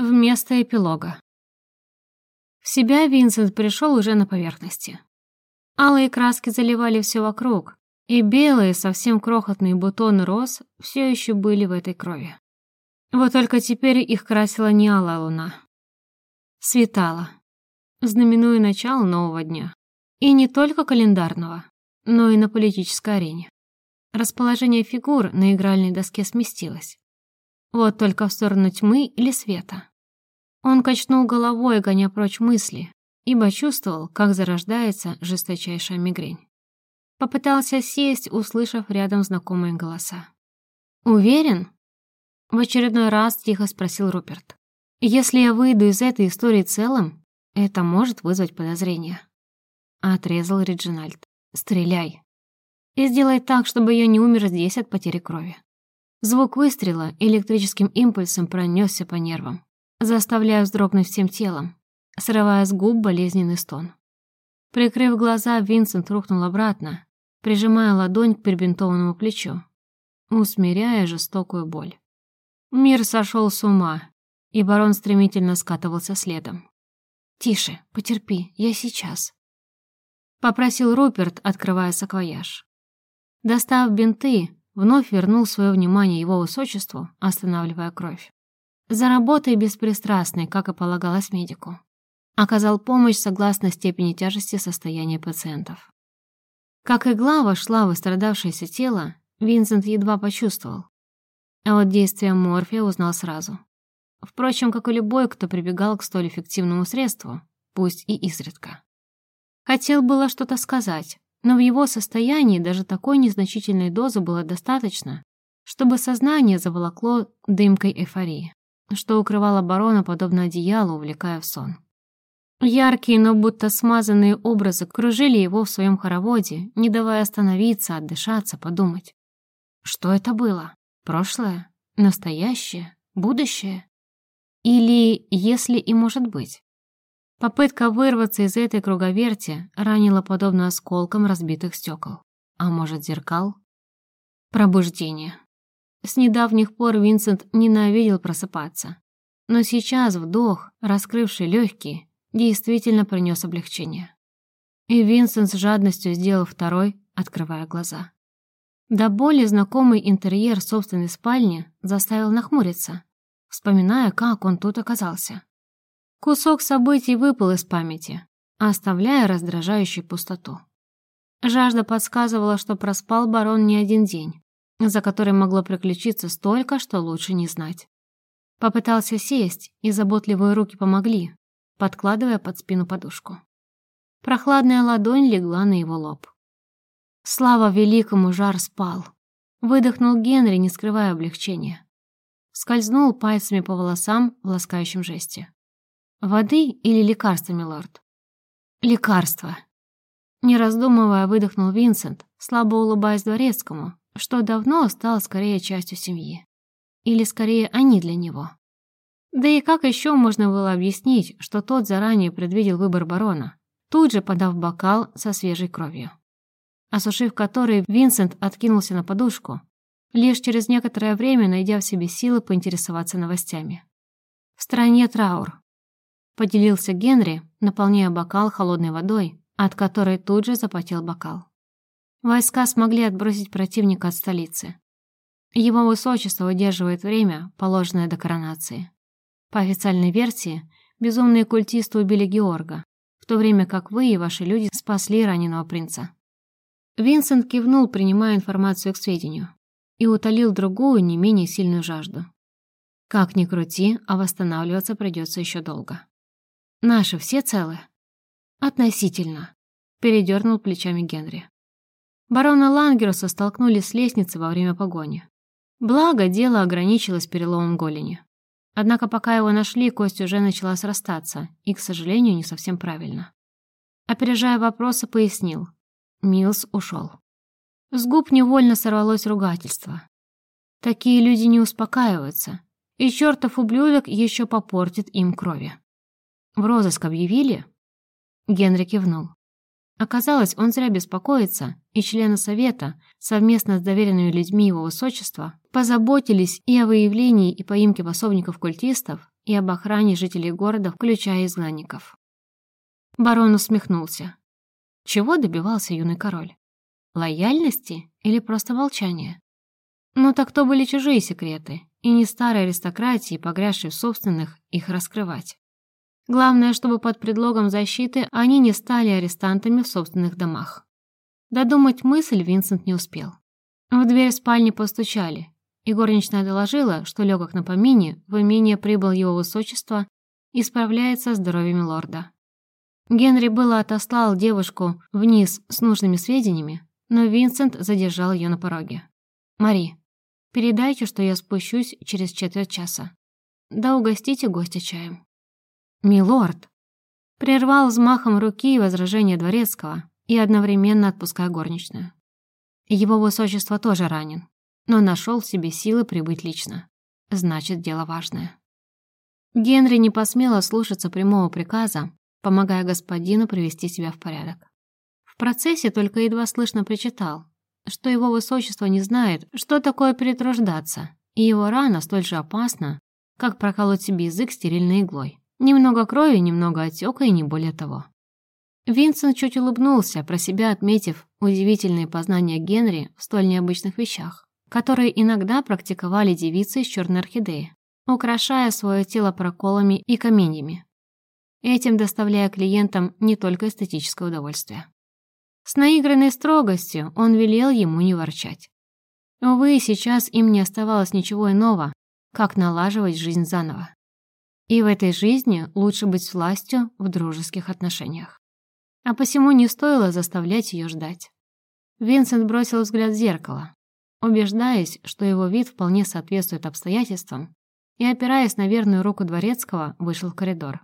Вместо эпилога. В себя Винсент пришел уже на поверхности. Алые краски заливали все вокруг, и белые, совсем крохотные бутоны роз все еще были в этой крови. Вот только теперь их красила не алая луна. Светало, знаменуя начало нового дня. И не только календарного, но и на политической арене. Расположение фигур на игральной доске сместилось. Вот только в сторону тьмы или света. Он качнул головой, гоня прочь мысли, ибо чувствовал, как зарождается жесточайшая мигрень. Попытался сесть, услышав рядом знакомые голоса. «Уверен?» В очередной раз тихо спросил Руперт. «Если я выйду из этой истории целым, это может вызвать подозрения». Отрезал Реджинальд. «Стреляй. И сделай так, чтобы я не умер здесь от потери крови». Звук выстрела электрическим импульсом пронесся по нервам, заставляя вздрогнуть всем телом, срывая с губ болезненный стон. Прикрыв глаза, Винсент рухнул обратно, прижимая ладонь к перебинтованному плечу, усмиряя жестокую боль. Мир сошел с ума, и барон стремительно скатывался следом. «Тише, потерпи, я сейчас», — попросил Руперт, открывая саквояж. Достав бинты, вновь вернул свое внимание его высочеству, останавливая кровь. За работой беспристрастный, как и полагалось медику. Оказал помощь согласно степени тяжести состояния пациентов. Как игла вошла в выстрадавшееся тело, Винсент едва почувствовал. А вот действие морфия узнал сразу. Впрочем, как и любой, кто прибегал к столь эффективному средству, пусть и изредка. Хотел было что-то сказать, но в его состоянии даже такой незначительной дозы было достаточно, чтобы сознание заволокло дымкой эйфории что укрывало барона подобно одеялу, увлекая в сон. Яркие, но будто смазанные образы кружили его в своем хороводе, не давая остановиться, отдышаться, подумать. Что это было? Прошлое? Настоящее? Будущее? Или если и может быть? Попытка вырваться из этой круговерти ранила подобно осколкам разбитых стекол. А может, зеркал? Пробуждение. С недавних пор Винсент ненавидел просыпаться. Но сейчас вдох, раскрывший легкие, действительно принес облегчение. И Винсент с жадностью сделал второй, открывая глаза. До боли знакомый интерьер собственной спальни заставил нахмуриться, вспоминая, как он тут оказался. Кусок событий выпал из памяти, оставляя раздражающую пустоту. Жажда подсказывала, что проспал барон не один день, за которой могло приключиться столько, что лучше не знать. Попытался сесть, и заботливые руки помогли, подкладывая под спину подушку. Прохладная ладонь легла на его лоб. Слава великому, жар спал. Выдохнул Генри, не скрывая облегчения. Скользнул пальцами по волосам в ласкающем жесте. «Воды или лекарства, милорд?» «Лекарство!» Не раздумывая, выдохнул Винсент, слабо улыбаясь дворецкому, что давно стал скорее частью семьи. Или скорее они для него. Да и как еще можно было объяснить, что тот заранее предвидел выбор барона, тут же подав бокал со свежей кровью. Осушив который, Винсент откинулся на подушку, лишь через некоторое время найдя в себе силы поинтересоваться новостями. «В стране траур», — поделился Генри, наполняя бокал холодной водой, от которой тут же запотел бокал. Войска смогли отбросить противника от столицы. Его высочество удерживает время, положенное до коронации. По официальной версии, безумные культисты убили Георга, в то время как вы и ваши люди спасли раненого принца. Винсент кивнул, принимая информацию к сведению, и утолил другую, не менее сильную жажду. Как ни крути, а восстанавливаться придется еще долго. Наши все целы? Относительно. Передернул плечами Генри. Барона Лангеруса столкнули с лестницы во время погони. Благо, дело ограничилось переломом голени. Однако пока его нашли, кость уже начала срастаться, и, к сожалению, не совсем правильно. Опережая вопросы, пояснил. Милс ушел. С губ невольно сорвалось ругательство. Такие люди не успокаиваются, и чертов ублюдок еще попортит им крови. В розыск объявили? Генри кивнул. Оказалось, он зря беспокоится, и члены Совета, совместно с доверенными людьми его высочества, позаботились и о выявлении и поимке пособников-культистов, и об охране жителей города, включая изгнанников. Барон усмехнулся. Чего добивался юный король? Лояльности или просто молчания? Ну так то были чужие секреты, и не старой аристократии, погрязшей в собственных, их раскрывать. Главное, чтобы под предлогом защиты они не стали арестантами в собственных домах. Додумать мысль Винсент не успел. В дверь спальни постучали, и горничная доложила, что легок на помине, в имение прибыл его высочество и справляется с здоровьем лорда. Генри было отослал девушку вниз с нужными сведениями, но Винсент задержал ее на пороге. «Мари, передайте, что я спущусь через четверть часа. Да угостите гостя чаем». «Милорд!» Прервал взмахом руки возражение дворецкого и одновременно отпуская горничную. Его высочество тоже ранен, но нашел в себе силы прибыть лично. Значит, дело важное. Генри не посмела слушаться прямого приказа, помогая господину привести себя в порядок. В процессе только едва слышно причитал, что его высочество не знает, что такое перетруждаться, и его рана столь же опасна, как проколоть себе язык стерильной иглой. Немного крови, немного отека и не более того. Винсент чуть улыбнулся, про себя отметив удивительные познания Генри в столь необычных вещах которые иногда практиковали девицы из черной орхидеи, украшая свое тело проколами и каменьями, этим доставляя клиентам не только эстетическое удовольствие. С наигранной строгостью он велел ему не ворчать. Увы, сейчас им не оставалось ничего иного, как налаживать жизнь заново. И в этой жизни лучше быть с властью в дружеских отношениях. А посему не стоило заставлять ее ждать. Винсент бросил взгляд в зеркало убеждаясь, что его вид вполне соответствует обстоятельствам, и, опираясь на верную руку дворецкого, вышел в коридор.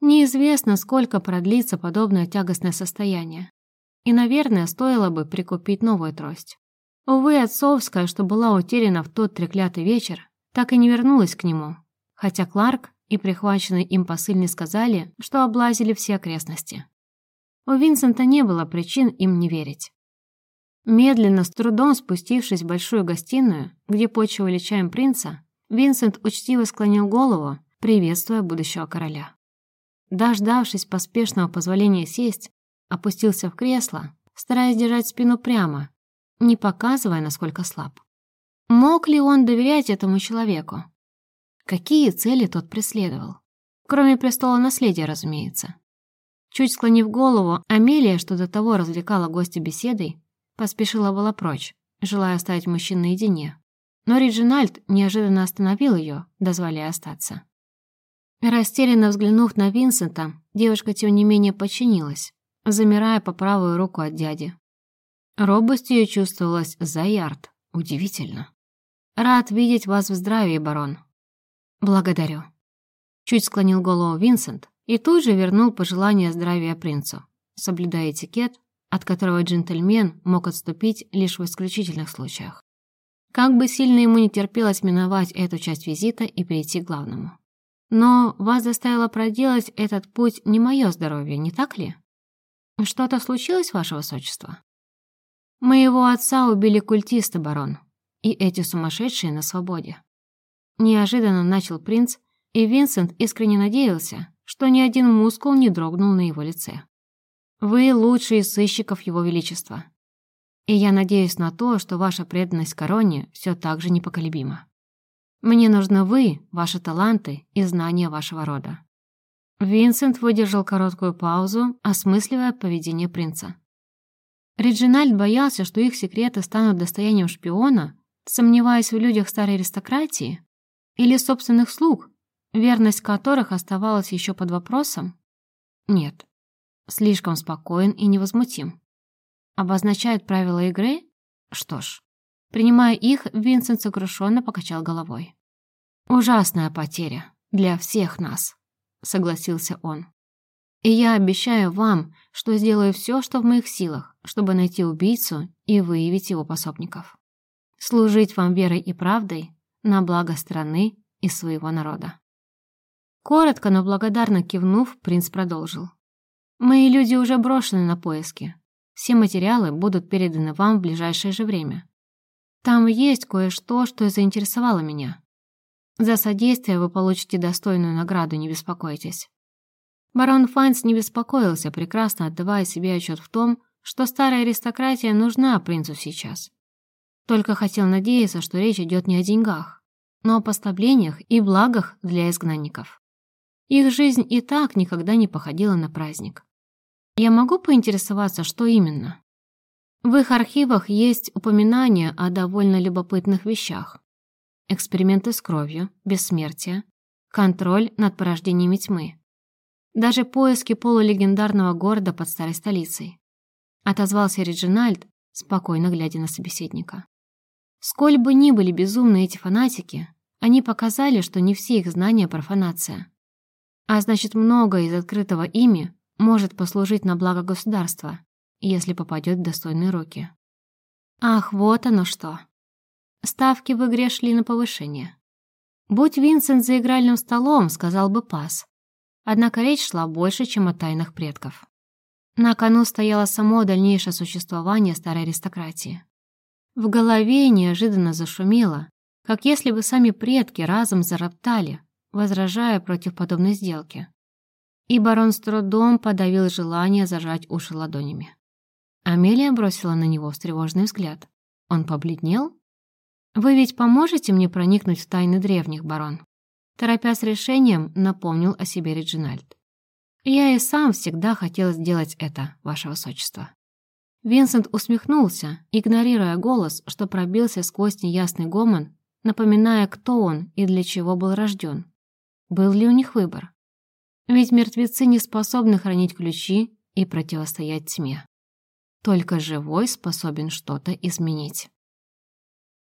Неизвестно, сколько продлится подобное тягостное состояние, и, наверное, стоило бы прикупить новую трость. Увы, отцовская, что была утеряна в тот треклятый вечер, так и не вернулась к нему, хотя Кларк и прихваченный им посыльный сказали, что облазили все окрестности. У Винсента не было причин им не верить. Медленно, с трудом спустившись в большую гостиную, где почивали чаем принца, Винсент учтиво склонил голову, приветствуя будущего короля. Дождавшись поспешного позволения сесть, опустился в кресло, стараясь держать спину прямо, не показывая, насколько слаб. Мог ли он доверять этому человеку? Какие цели тот преследовал? Кроме престола наследия, разумеется. Чуть склонив голову, Амелия, что до того развлекала гостя беседой, Поспешила была прочь, желая оставить мужчин наедине. Но Реджинальд неожиданно остановил ее, дозволяя остаться. Растерянно взглянув на Винсента, девушка тем не менее подчинилась, замирая по правую руку от дяди. Робость ее чувствовалась за ярд. Удивительно. «Рад видеть вас в здравии, барон». «Благодарю». Чуть склонил голову Винсент и тут же вернул пожелание здравия принцу, соблюдая этикет от которого джентльмен мог отступить лишь в исключительных случаях. Как бы сильно ему не терпелось миновать эту часть визита и перейти к главному. Но вас заставило проделать этот путь не мое здоровье, не так ли? Что-то случилось, ваше высочество? Моего отца убили культисты, барон, и эти сумасшедшие на свободе. Неожиданно начал принц, и Винсент искренне надеялся, что ни один мускул не дрогнул на его лице. Вы лучший из сыщиков Его Величества. И я надеюсь на то, что ваша преданность короне все так же непоколебима. Мне нужны вы, ваши таланты и знания вашего рода». Винсент выдержал короткую паузу, осмысливая поведение принца. Реджинальд боялся, что их секреты станут достоянием шпиона, сомневаясь в людях старой аристократии или собственных слуг, верность которых оставалась еще под вопросом? Нет, слишком спокоен и невозмутим. Обозначают правила игры? Что ж, принимая их, Винсент сокрушенно покачал головой. «Ужасная потеря для всех нас», — согласился он. «И я обещаю вам, что сделаю все, что в моих силах, чтобы найти убийцу и выявить его пособников. Служить вам верой и правдой на благо страны и своего народа». Коротко, но благодарно кивнув, принц продолжил. Мои люди уже брошены на поиски. Все материалы будут переданы вам в ближайшее же время. Там есть кое-что, что заинтересовало меня. За содействие вы получите достойную награду, не беспокойтесь. Барон Файнс не беспокоился, прекрасно отдавая себе отчет в том, что старая аристократия нужна принцу сейчас. Только хотел надеяться, что речь идет не о деньгах, но о поставлениях и благах для изгнанников. Их жизнь и так никогда не походила на праздник. Я могу поинтересоваться, что именно? В их архивах есть упоминания о довольно любопытных вещах. Эксперименты с кровью, бессмертие, контроль над порождениями тьмы. Даже поиски полулегендарного города под старой столицей. Отозвался Реджинальд, спокойно глядя на собеседника. Сколь бы ни были безумны эти фанатики, они показали, что не все их знания профанация. А значит, многое из открытого ими может послужить на благо государства, если попадет в достойные руки. Ах, вот оно что. Ставки в игре шли на повышение. Будь Винсент за игральным столом, сказал бы пас. Однако речь шла больше, чем о тайнах предков. На кону стояло само дальнейшее существование старой аристократии. В голове неожиданно зашумело, как если бы сами предки разом зароптали, возражая против подобной сделки. И барон с трудом подавил желание зажать уши ладонями. Амелия бросила на него встревоженный взгляд. Он побледнел? «Вы ведь поможете мне проникнуть в тайны древних, барон?» Торопясь решением, напомнил о себе Реджинальд. «Я и сам всегда хотел сделать это, ваше высочество». Винсент усмехнулся, игнорируя голос, что пробился сквозь неясный гомон, напоминая, кто он и для чего был рожден. Был ли у них выбор? Ведь мертвецы не способны хранить ключи и противостоять тьме. Только живой способен что-то изменить.